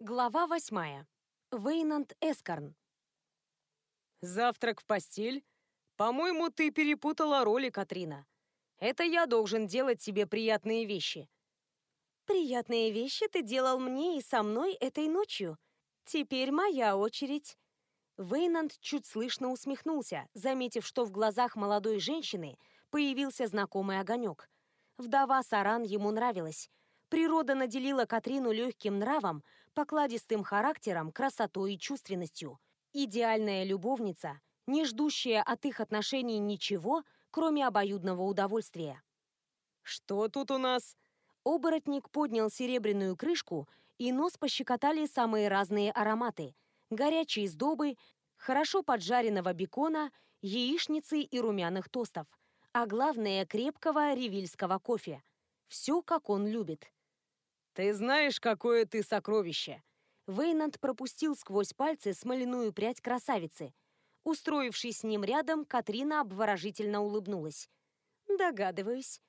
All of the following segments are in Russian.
Глава восьмая. Вейнанд Эскарн. «Завтрак в постель? По-моему, ты перепутала роли, Катрина. Это я должен делать тебе приятные вещи». «Приятные вещи ты делал мне и со мной этой ночью. Теперь моя очередь». Вейнанд чуть слышно усмехнулся, заметив, что в глазах молодой женщины появился знакомый огонек. Вдова Саран ему нравилась. Природа наделила Катрину легким нравом, покладистым характером, красотой и чувственностью. Идеальная любовница, не ждущая от их отношений ничего, кроме обоюдного удовольствия. «Что тут у нас?» Оборотник поднял серебряную крышку, и нос пощекотали самые разные ароматы. Горячие сдобы, хорошо поджаренного бекона, яичницы и румяных тостов. А главное, крепкого ревильского кофе. Все, как он любит. «Ты знаешь, какое ты сокровище!» Вейнанд пропустил сквозь пальцы смоляную прядь красавицы. Устроившись с ним рядом, Катрина обворожительно улыбнулась. «Догадываюсь».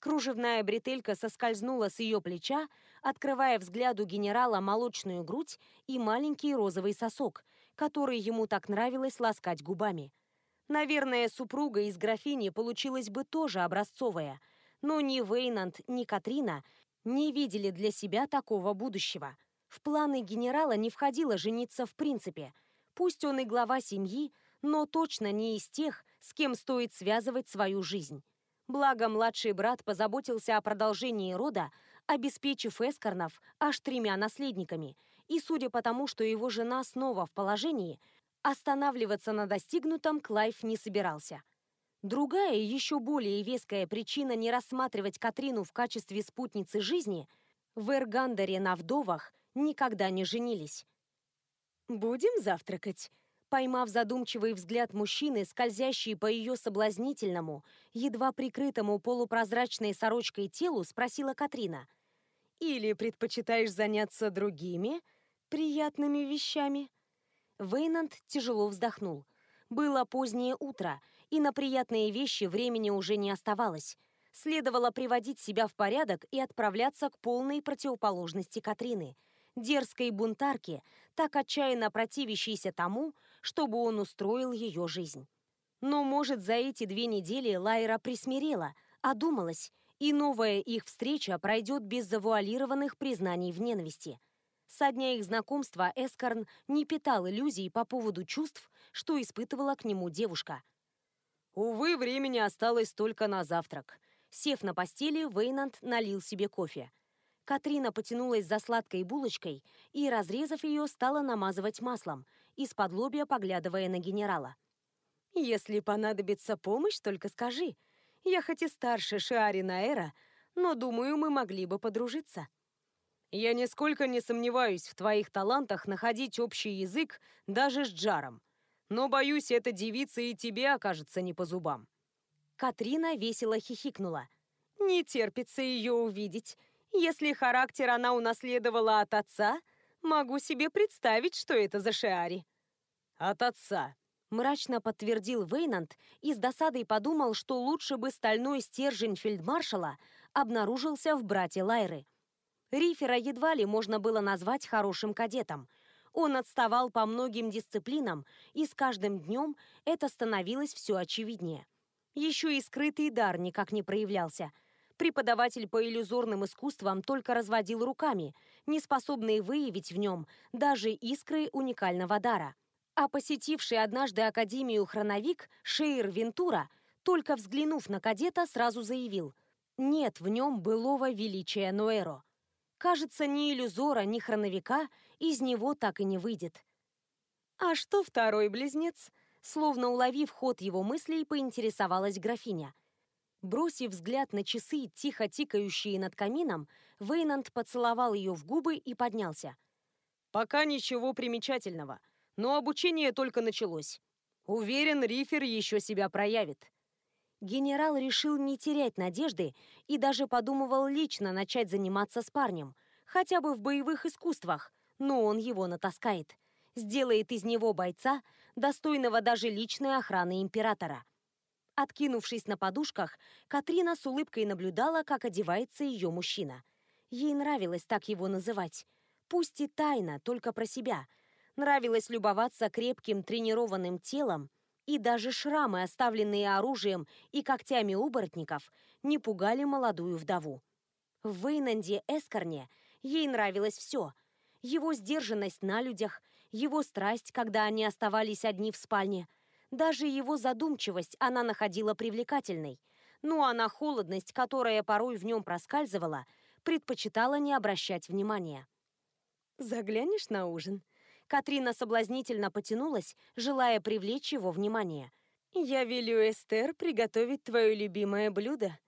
Кружевная бретелька соскользнула с ее плеча, открывая взгляду генерала молочную грудь и маленький розовый сосок, который ему так нравилось ласкать губами. Наверное, супруга из графини получилась бы тоже образцовая, но ни Вейнанд, ни Катрина не видели для себя такого будущего. В планы генерала не входило жениться в принципе. Пусть он и глава семьи, но точно не из тех, с кем стоит связывать свою жизнь. Благо, младший брат позаботился о продолжении рода, обеспечив Эскорнов аж тремя наследниками, и судя по тому, что его жена снова в положении, останавливаться на достигнутом Клайв не собирался. Другая, еще более веская причина не рассматривать Катрину в качестве спутницы жизни – в Эргандере на вдовах никогда не женились. «Будем завтракать?» Поймав задумчивый взгляд мужчины, скользящий по ее соблазнительному, едва прикрытому полупрозрачной сорочкой телу, спросила Катрина. «Или предпочитаешь заняться другими приятными вещами?» Вейнанд тяжело вздохнул. Было позднее утро, и на приятные вещи времени уже не оставалось. Следовало приводить себя в порядок и отправляться к полной противоположности Катрины, дерзкой бунтарке, так отчаянно противящейся тому, чтобы он устроил ее жизнь. Но, может, за эти две недели Лайра присмирела, одумалась, и новая их встреча пройдет без завуалированных признаний в ненависти. Со дня их знакомства Эскорн не питал иллюзий по поводу чувств, что испытывала к нему девушка. «Увы, времени осталось только на завтрак». Сев на постели, Вейнанд налил себе кофе. Катрина потянулась за сладкой булочкой и, разрезав ее, стала намазывать маслом, из-под лобья поглядывая на генерала. «Если понадобится помощь, только скажи. Я хоть и старше Шиари Наэра, но, думаю, мы могли бы подружиться». «Я нисколько не сомневаюсь в твоих талантах находить общий язык даже с Джаром. Но, боюсь, эта девица и тебе окажется не по зубам». Катрина весело хихикнула. «Не терпится ее увидеть. Если характер она унаследовала от отца, могу себе представить, что это за Шиари». «От отца», — мрачно подтвердил Вейнанд и с досадой подумал, что лучше бы стальной стержень фельдмаршала обнаружился в брате Лайры. Рифера едва ли можно было назвать хорошим кадетом. Он отставал по многим дисциплинам, и с каждым днем это становилось все очевиднее. Еще и скрытый дар никак не проявлялся — Преподаватель по иллюзорным искусствам только разводил руками, не способный выявить в нем даже искры уникального дара. А посетивший однажды Академию хроновик Шейр Вентура, только взглянув на кадета, сразу заявил «Нет в нем былого величия Ноэро». Кажется, ни иллюзора, ни хроновика из него так и не выйдет. «А что второй близнец?» Словно уловив ход его мыслей, поинтересовалась графиня – Бросив взгляд на часы, тихо тикающие над камином, Вейнанд поцеловал ее в губы и поднялся. «Пока ничего примечательного, но обучение только началось. Уверен, Рифер еще себя проявит». Генерал решил не терять надежды и даже подумывал лично начать заниматься с парнем, хотя бы в боевых искусствах, но он его натаскает. Сделает из него бойца, достойного даже личной охраны императора – Откинувшись на подушках, Катрина с улыбкой наблюдала, как одевается ее мужчина. Ей нравилось так его называть. Пусть и тайно, только про себя. Нравилось любоваться крепким тренированным телом, и даже шрамы, оставленные оружием и когтями оборотников, не пугали молодую вдову. В Вейнанде Эскорне ей нравилось все. Его сдержанность на людях, его страсть, когда они оставались одни в спальне. Даже его задумчивость она находила привлекательной. Ну а на холодность, которая порой в нем проскальзывала, предпочитала не обращать внимания. «Заглянешь на ужин?» Катрина соблазнительно потянулась, желая привлечь его внимание. «Я велю Эстер приготовить твое любимое блюдо».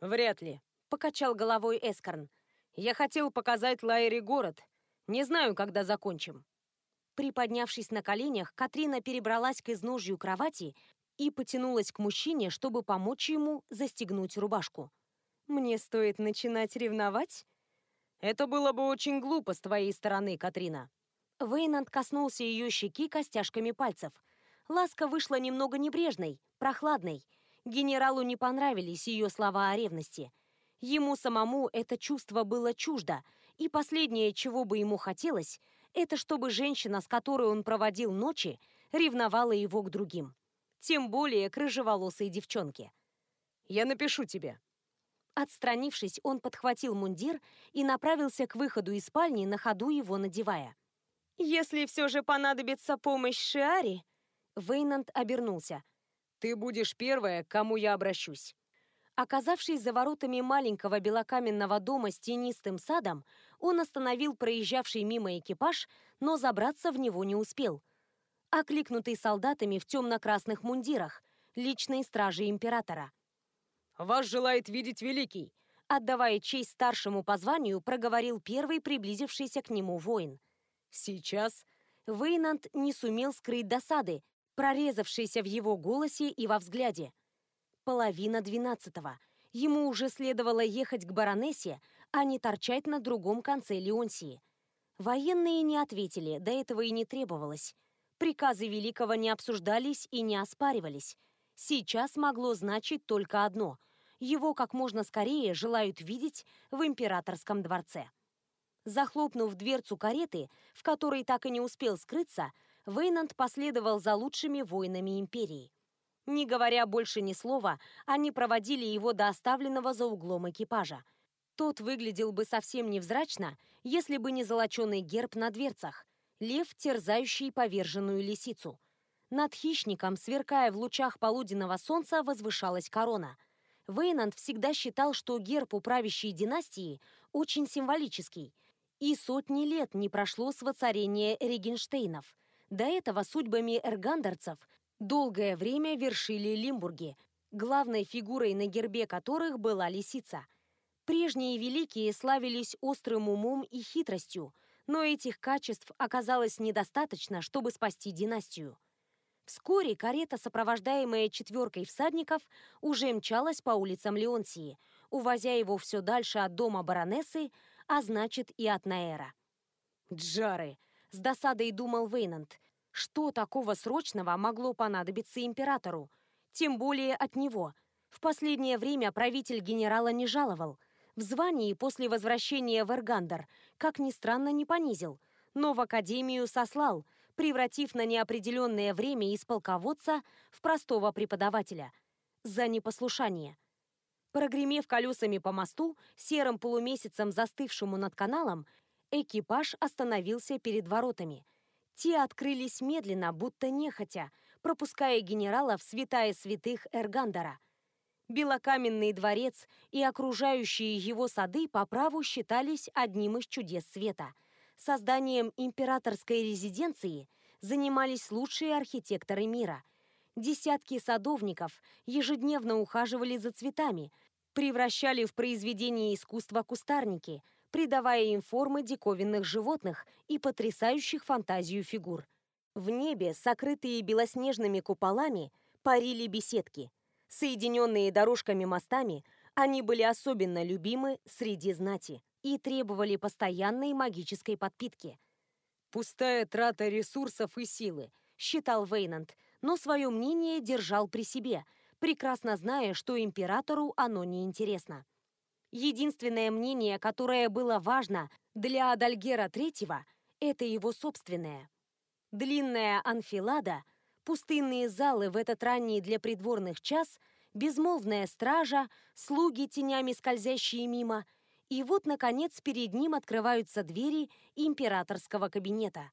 «Вряд ли», — покачал головой Эскорн. «Я хотел показать Лайре город. Не знаю, когда закончим». Приподнявшись на коленях, Катрина перебралась к изножью кровати и потянулась к мужчине, чтобы помочь ему застегнуть рубашку. «Мне стоит начинать ревновать?» «Это было бы очень глупо с твоей стороны, Катрина», Вейнанд коснулся ее щеки костяшками пальцев. Ласка вышла немного небрежной, прохладной. Генералу не понравились ее слова о ревности. Ему самому это чувство было чуждо, и последнее, чего бы ему хотелось, это чтобы женщина, с которой он проводил ночи, ревновала его к другим. Тем более к рыжеволосой девчонке. «Я напишу тебе». Отстранившись, он подхватил мундир и направился к выходу из спальни, на ходу его надевая. «Если все же понадобится помощь Шиари...» Вейнанд обернулся. «Ты будешь первая, к кому я обращусь». Оказавшись за воротами маленького белокаменного дома с тенистым садом, он остановил проезжавший мимо экипаж, но забраться в него не успел. Окликнутый солдатами в темно-красных мундирах, личной стражи императора. «Вас желает видеть Великий!» Отдавая честь старшему по званию, проговорил первый приблизившийся к нему воин. Сейчас Вейнанд не сумел скрыть досады, прорезавшейся в его голосе и во взгляде. Половина двенадцатого. Ему уже следовало ехать к баронессе, а не торчать на другом конце Леонсии. Военные не ответили, до этого и не требовалось. Приказы Великого не обсуждались и не оспаривались. Сейчас могло значить только одно – его как можно скорее желают видеть в императорском дворце. Захлопнув дверцу кареты, в которой так и не успел скрыться, Вейнанд последовал за лучшими воинами империи. Не говоря больше ни слова, они проводили его до оставленного за углом экипажа. Тот выглядел бы совсем невзрачно, если бы не золоченый герб на дверцах, лев, терзающий поверженную лисицу. Над хищником, сверкая в лучах полуденного солнца, возвышалась корона. Вейнанд всегда считал, что герб у правящей династии очень символический – и сотни лет не прошло с воцарения Регенштейнов. До этого судьбами эргандерцев долгое время вершили Лимбурги, главной фигурой на гербе которых была лисица. Прежние великие славились острым умом и хитростью, но этих качеств оказалось недостаточно, чтобы спасти династию. Вскоре карета, сопровождаемая четверкой всадников, уже мчалась по улицам Леонсии, увозя его все дальше от дома баронессы, а значит и от Наэра. «Джары!» — с досадой думал Вейнанд. «Что такого срочного могло понадобиться императору? Тем более от него. В последнее время правитель генерала не жаловал. В звании после возвращения в Эргандер, как ни странно, не понизил, но в академию сослал, превратив на неопределенное время из полководца в простого преподавателя. За непослушание. Прогремев колесами по мосту, серым полумесяцем застывшему над каналом, экипаж остановился перед воротами. Те открылись медленно, будто нехотя, пропуская генерала в святая святых Эргандера. Белокаменный дворец и окружающие его сады по праву считались одним из чудес света. Созданием императорской резиденции занимались лучшие архитекторы мира – Десятки садовников ежедневно ухаживали за цветами, превращали в произведения искусства кустарники, придавая им формы диковинных животных и потрясающих фантазию фигур. В небе, сокрытые белоснежными куполами, парили беседки. Соединенные дорожками-мостами, они были особенно любимы среди знати и требовали постоянной магической подпитки. «Пустая трата ресурсов и силы», — считал Вейнанд, — но свое мнение держал при себе, прекрасно зная, что императору оно не интересно. Единственное мнение, которое было важно для Адальгера Третьего, это его собственное. Длинная анфилада, пустынные залы в этот ранний для придворных час, безмолвная стража, слуги, тенями скользящие мимо, и вот, наконец, перед ним открываются двери императорского кабинета.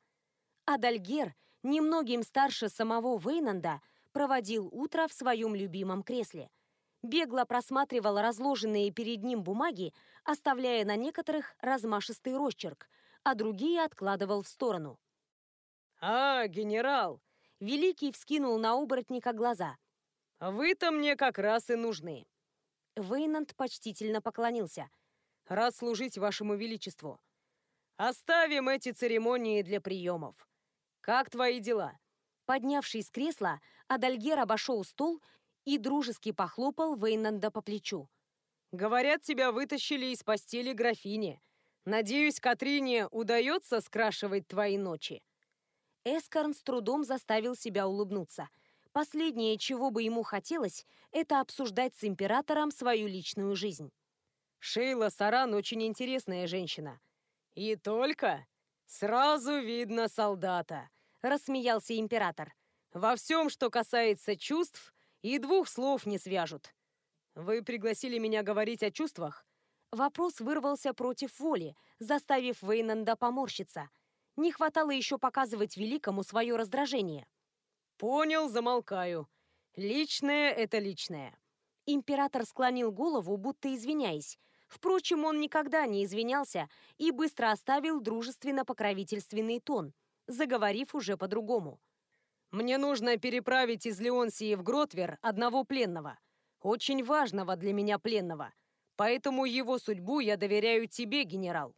Адальгер, немногим старше самого Вейнанда, проводил утро в своем любимом кресле – бегло просматривал разложенные перед ним бумаги, оставляя на некоторых размашистый росчерк, а другие откладывал в сторону. «А, генерал!» Великий вскинул на оборотника глаза. «Вы-то мне как раз и нужны!» Вейнанд почтительно поклонился. «Рад служить вашему величеству. Оставим эти церемонии для приемов. Как твои дела?» Поднявшись с кресла, Адальгер обошел стол и дружески похлопал Вейнанда по плечу. «Говорят, тебя вытащили из постели графини. Надеюсь, Катрине удается скрашивать твои ночи». Эскорн с трудом заставил себя улыбнуться. Последнее, чего бы ему хотелось, это обсуждать с императором свою личную жизнь. «Шейла Саран очень интересная женщина. И только сразу видно солдата», — рассмеялся император. «Во всем, что касается чувств, и двух слов не свяжут. Вы пригласили меня говорить о чувствах? Вопрос вырвался против воли, заставив Вейнанда поморщиться. Не хватало еще показывать Великому свое раздражение. Понял, замолкаю. Личное — это личное. Император склонил голову, будто извиняясь. Впрочем, он никогда не извинялся и быстро оставил дружественно-покровительственный тон, заговорив уже по-другому. Мне нужно переправить из Леонсии в Гротвер одного пленного. Очень важного для меня пленного. Поэтому его судьбу я доверяю тебе, генерал».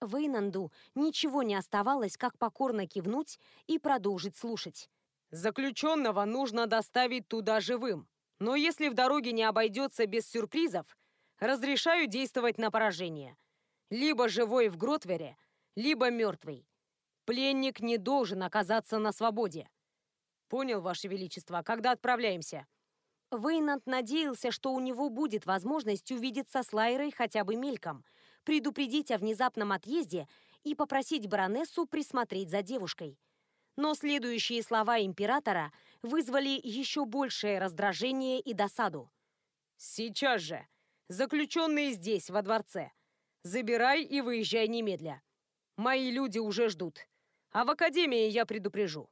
Вейнанду ничего не оставалось, как покорно кивнуть и продолжить слушать. «Заключенного нужно доставить туда живым. Но если в дороге не обойдется без сюрпризов, разрешаю действовать на поражение. Либо живой в Гротвере, либо мертвый. Пленник не должен оказаться на свободе. «Понял, Ваше Величество. Когда отправляемся?» Вейнанд надеялся, что у него будет возможность увидеться с Лайрой хотя бы мельком, предупредить о внезапном отъезде и попросить баронессу присмотреть за девушкой. Но следующие слова императора вызвали еще большее раздражение и досаду. «Сейчас же! Заключенные здесь, во дворце! Забирай и выезжай немедля! Мои люди уже ждут, а в академии я предупрежу!»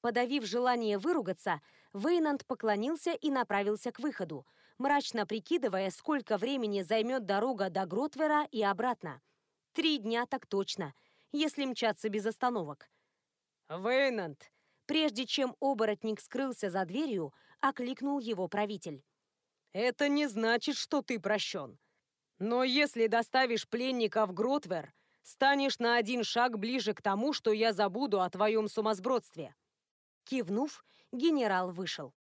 Подавив желание выругаться, Вейнанд поклонился и направился к выходу, мрачно прикидывая, сколько времени займет дорога до Гротвера и обратно. Три дня так точно, если мчаться без остановок. «Вейнанд!» Прежде чем оборотник скрылся за дверью, окликнул его правитель. «Это не значит, что ты прощен. Но если доставишь пленника в Гротвер, станешь на один шаг ближе к тому, что я забуду о твоем сумасбродстве». Кивнув, генерал вышел.